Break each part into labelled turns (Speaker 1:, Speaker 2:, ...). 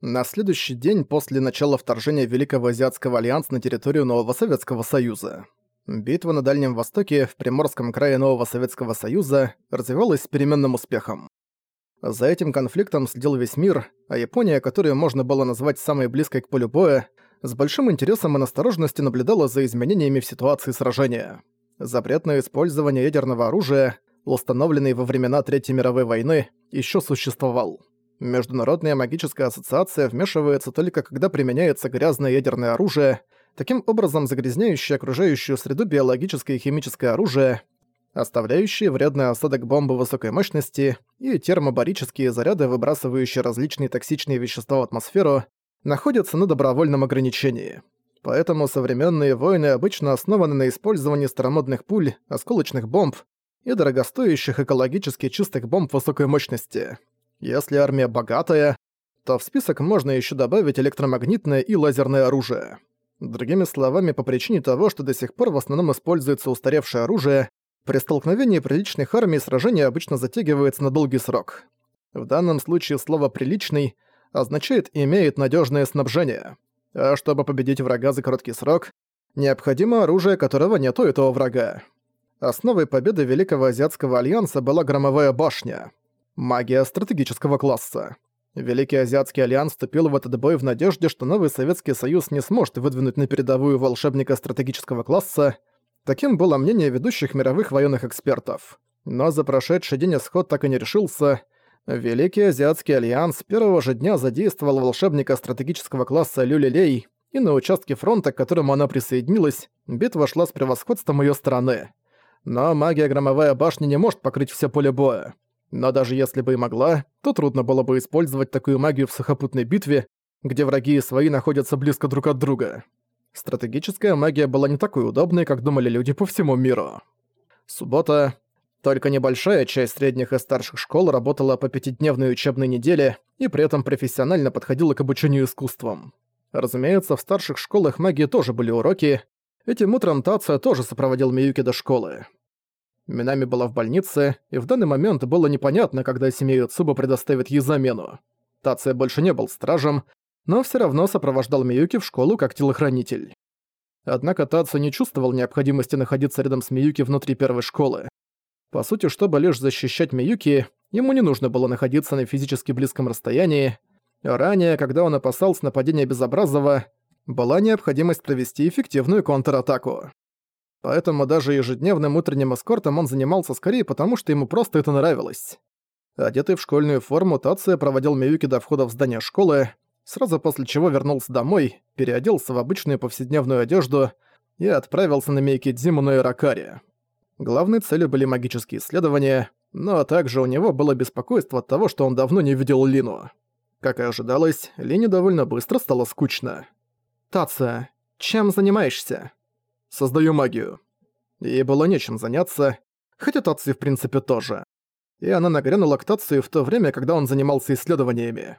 Speaker 1: На следующий день после начала вторжения Великого Азиатского Альянса на территорию Нового Советского Союза. Битва на Дальнем Востоке в Приморском крае Нового Советского Союза развивалась с переменным успехом. За этим конфликтом следил весь мир, а Япония, которую можно было назвать самой близкой к полю боя, с большим интересом и настороженностью наблюдала за изменениями в ситуации сражения. Запрет на использование ядерного оружия, установленный во времена Третьей мировой войны, еще существовал. Международная магическая ассоциация вмешивается только когда применяется грязное ядерное оружие, таким образом загрязняющее окружающую среду биологическое и химическое оружие, оставляющие вредный осадок бомбы высокой мощности и термобарические заряды, выбрасывающие различные токсичные вещества в атмосферу, находятся на добровольном ограничении. Поэтому современные войны обычно основаны на использовании старомодных пуль, осколочных бомб и дорогостоящих экологически чистых бомб высокой мощности. Если армия богатая, то в список можно еще добавить электромагнитное и лазерное оружие. Другими словами, по причине того, что до сих пор в основном используется устаревшее оружие, при столкновении приличных армий сражение обычно затягивается на долгий срок. В данном случае слово «приличный» означает «имеет надежное снабжение». А чтобы победить врага за короткий срок, необходимо оружие, которого нет у этого врага. Основой победы Великого Азиатского Альянса была Громовая Башня — Магия стратегического класса. Великий Азиатский Альянс вступил в этот бой в надежде, что новый Советский Союз не сможет выдвинуть на передовую волшебника стратегического класса. Таким было мнение ведущих мировых военных экспертов. Но за прошедший день исход так и не решился. Великий Азиатский Альянс первого же дня задействовал волшебника стратегического класса Лю Лилей, и на участке фронта, к которому она присоединилась, битва шла с превосходством ее стороны. Но магия Громовая Башня не может покрыть все поле боя. Но даже если бы и могла, то трудно было бы использовать такую магию в сухопутной битве, где враги и свои находятся близко друг от друга. Стратегическая магия была не такой удобной, как думали люди по всему миру. Суббота. Только небольшая часть средних и старших школ работала по пятидневной учебной неделе и при этом профессионально подходила к обучению искусствам. Разумеется, в старших школах магии тоже были уроки. Этим утром Тация тоже сопроводил Миюки до школы. Минами была в больнице, и в данный момент было непонятно, когда семью Цуба предоставит ей замену. Тация больше не был стражем, но все равно сопровождал Миюки в школу как телохранитель. Однако Тацу не чувствовал необходимости находиться рядом с Миюки внутри первой школы. По сути, чтобы лишь защищать Миюки, ему не нужно было находиться на физически близком расстоянии. Ранее, когда он опасался нападения Безобразова, была необходимость провести эффективную контратаку. Поэтому даже ежедневным утренним эскортом он занимался скорее потому, что ему просто это нравилось. Одетый в школьную форму, Тация проводил Миюки до входа в здание школы, сразу после чего вернулся домой, переоделся в обычную повседневную одежду и отправился на Мейкидзиму на Иракаре. Главной целью были магические исследования, но также у него было беспокойство от того, что он давно не видел Лину. Как и ожидалось, Лине довольно быстро стало скучно. «Тация, чем занимаешься?» Создаю магию. Ей было нечем заняться, хотя Тацию в принципе тоже. И она нагрянула к Тацию в то время, когда он занимался исследованиями.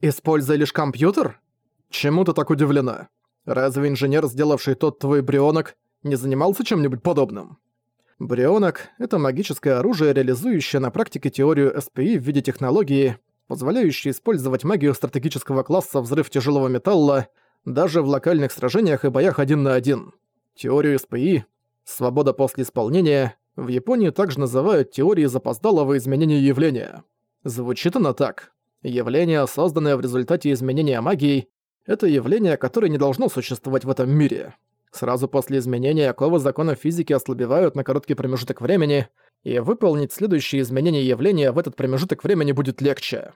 Speaker 1: «Используя лишь компьютер? Чему ты так удивлена? Разве инженер, сделавший тот твой брионок, не занимался чем-нибудь подобным?» Брионок — это магическое оружие, реализующее на практике теорию СПИ в виде технологии, позволяющей использовать магию стратегического класса взрыв тяжелого металла даже в локальных сражениях и боях один на один. Теорию СПИ «Свобода после исполнения» в Японии также называют теорией запоздалого изменения явления. Звучит она так. Явление, созданное в результате изменения магии, это явление, которое не должно существовать в этом мире. Сразу после изменения оковы законов физики ослабевают на короткий промежуток времени, и выполнить следующие изменения явления в этот промежуток времени будет легче.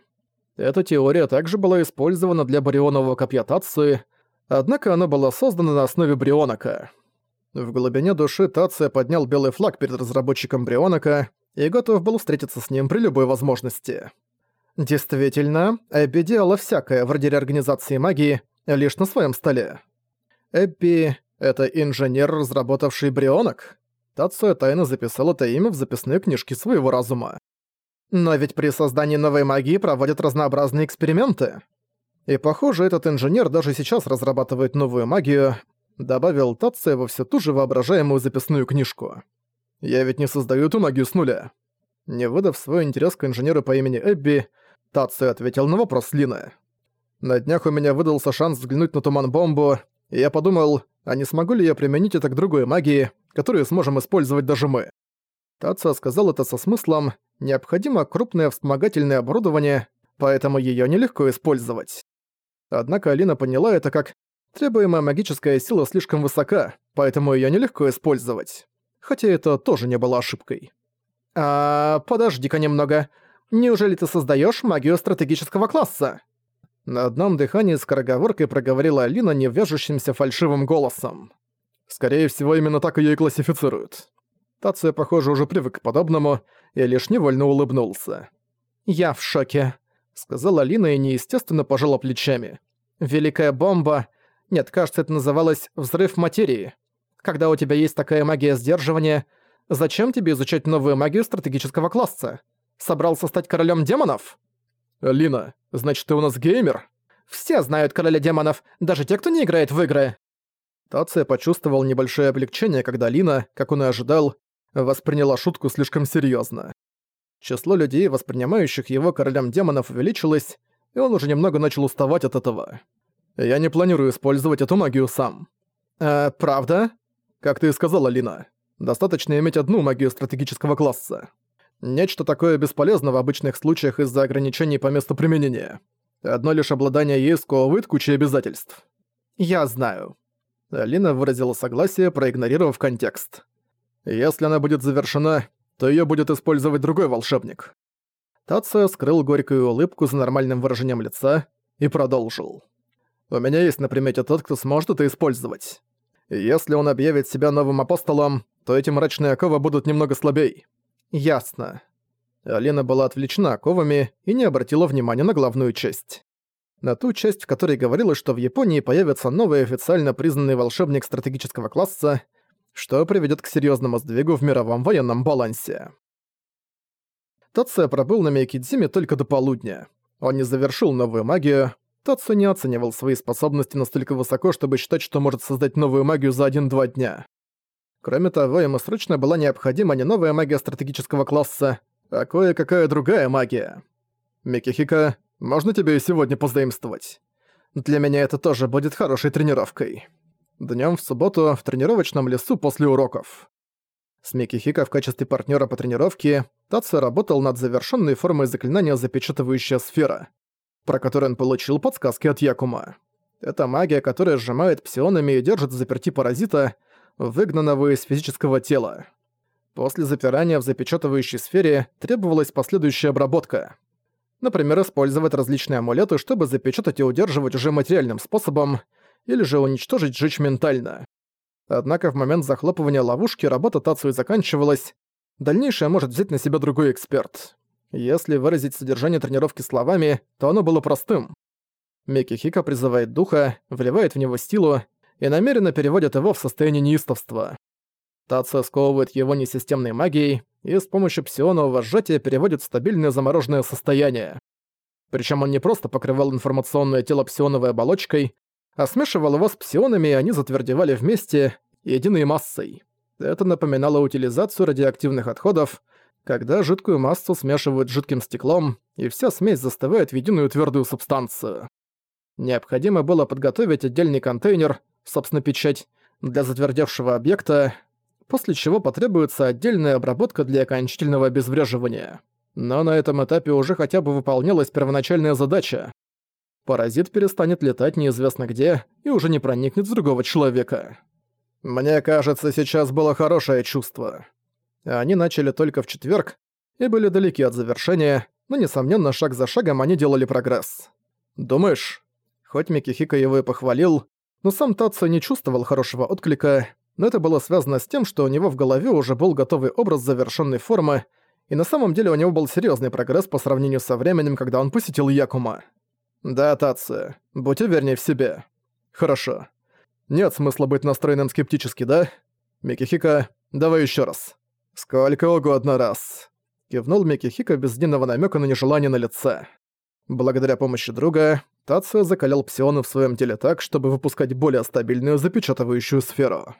Speaker 1: Эта теория также была использована для барионового копья Тацуи, однако она была создана на основе брионока. В глубине души Тация поднял белый флаг перед разработчиком Брионока и готов был встретиться с ним при любой возможности. Действительно, Эбби делала всякое вроде реорганизации магии лишь на своем столе. Эбби — это инженер, разработавший Брионок? Тация тайно записал это имя в записные книжки своего разума. Но ведь при создании новой магии проводят разнообразные эксперименты. И похоже, этот инженер даже сейчас разрабатывает новую магию, добавил Тация во все ту же воображаемую записную книжку. «Я ведь не создаю эту магию с нуля». Не выдав свой интерес к инженеру по имени Эбби, Тация ответил на вопрос Лины. На днях у меня выдался шанс взглянуть на туман-бомбу, и я подумал, а не смогу ли я применить это к другой магии, которую сможем использовать даже мы. Тация сказал это со смыслом «необходимо крупное вспомогательное оборудование, поэтому её нелегко использовать». Однако Алина поняла это как «требуемая магическая сила слишком высока, поэтому её нелегко использовать». Хотя это тоже не было ошибкой. «А, подожди-ка немного. Неужели ты создаёшь магию стратегического класса?» На одном дыхании скороговоркой проговорила Алина невяжущимся фальшивым голосом. Скорее всего, именно так её и классифицируют. Тация, похоже, уже привык к подобному и лишь невольно улыбнулся. «Я в шоке», — сказала Алина и неестественно пожала плечами. «Великая бомба... Нет, кажется, это называлось «взрыв материи». Когда у тебя есть такая магия сдерживания, зачем тебе изучать новую магию стратегического класса? Собрался стать королем демонов?» «Лина, значит, ты у нас геймер?» «Все знают короля демонов, даже те, кто не играет в игры». Тация почувствовал небольшое облегчение, когда Лина, как он и ожидал, восприняла шутку слишком серьезно. Число людей, воспринимающих его королем демонов, увеличилось, и он уже немного начал уставать от этого. «Я не планирую использовать эту магию сам». «Э, правда?» «Как ты и сказала, Лина. Достаточно иметь одну магию стратегического класса. Нечто такое бесполезно в обычных случаях из-за ограничений по месту применения. Одно лишь обладание ей сковывает кучей обязательств». «Я знаю». Алина выразила согласие, проигнорировав контекст. «Если она будет завершена, то её будет использовать другой волшебник». Тацио скрыл горькую улыбку за нормальным выражением лица и продолжил. «У меня есть на примете тот, кто сможет это использовать. Если он объявит себя новым апостолом, то эти мрачные оковы будут немного слабей». «Ясно». Алина была отвлечена оковами и не обратила внимания на главную часть. На ту часть, в которой говорилось, что в Японии появится новый официально признанный волшебник стратегического класса, что приведет к серьезному сдвигу в мировом военном балансе. Тация пробыл на Мейкидзиме только до полудня. Он не завершил новую магию. Тацу не оценивал свои способности настолько высоко, чтобы считать, что может создать новую магию за один-два дня. Кроме того, ему срочно была необходима не новая магия стратегического класса, а кое-какая другая магия. Микихика, можно тебе и сегодня позаимствовать? Для меня это тоже будет хорошей тренировкой. Днём в субботу в тренировочном лесу после уроков. С Микихика в качестве партнёра по тренировке Тацу работал над завершённой формой заклинания «Запечатывающая сфера», про которую он получил подсказки от Якума. Это магия, которая сжимает псионами и держит в заперти паразита, выгнанного из физического тела. После запирания в запечатывающей сфере требовалась последующая обработка. Например, использовать различные амулеты, чтобы запечатать и удерживать уже материальным способом, или же уничтожить жечь ментально. Однако в момент захлопывания ловушки работа Тацуи заканчивалась, дальнейшее может взять на себя другой эксперт. Если выразить содержание тренировки словами, то оно было простым. Микихика призывает духа, вливает в него силу и намеренно переводит его в состояние неистовства. Тация сковывает его несистемной магией и с помощью псионового сжатия переводит в стабильное замороженное состояние. Причем он не просто покрывал информационное тело псионовой оболочкой, а смешивал его с псионами, и они затвердевали вместе единой массой. Это напоминало утилизацию радиоактивных отходов, когда жидкую массу смешивают с жидким стеклом, и вся смесь застывает в единую твердую субстанцию. Необходимо было подготовить отдельный контейнер, собственно печать, для затвердевшего объекта, после чего потребуется отдельная обработка для окончательного обезвреживания. Но на этом этапе уже хотя бы выполнялась первоначальная задача паразит перестанет летать неизвестно где и уже не проникнет в другого человека. Мне кажется, сейчас было хорошее чувство. Они начали только в четверг и были далеки от завершения, но, несомненно, шаг за шагом они делали прогресс. Думаешь? Хоть Микихика его и похвалил, но сам Тацу не чувствовал хорошего отклика, но это было связано с тем, что у него в голове уже был готовый образ завершенной формы, и на самом деле у него был серьезный прогресс по сравнению со временем, когда он посетил Якума. «Да, Тация, будь уверенней в себе». «Хорошо. Нет смысла быть настроенным скептически, да? Микихика, давай еще раз». «Сколько угодно раз». Кивнул Микихика без единого намека на нежелание на лице. Благодаря помощи друга, Тацио закалял псионы в своем теле так, чтобы выпускать более стабильную запечатывающую сферу.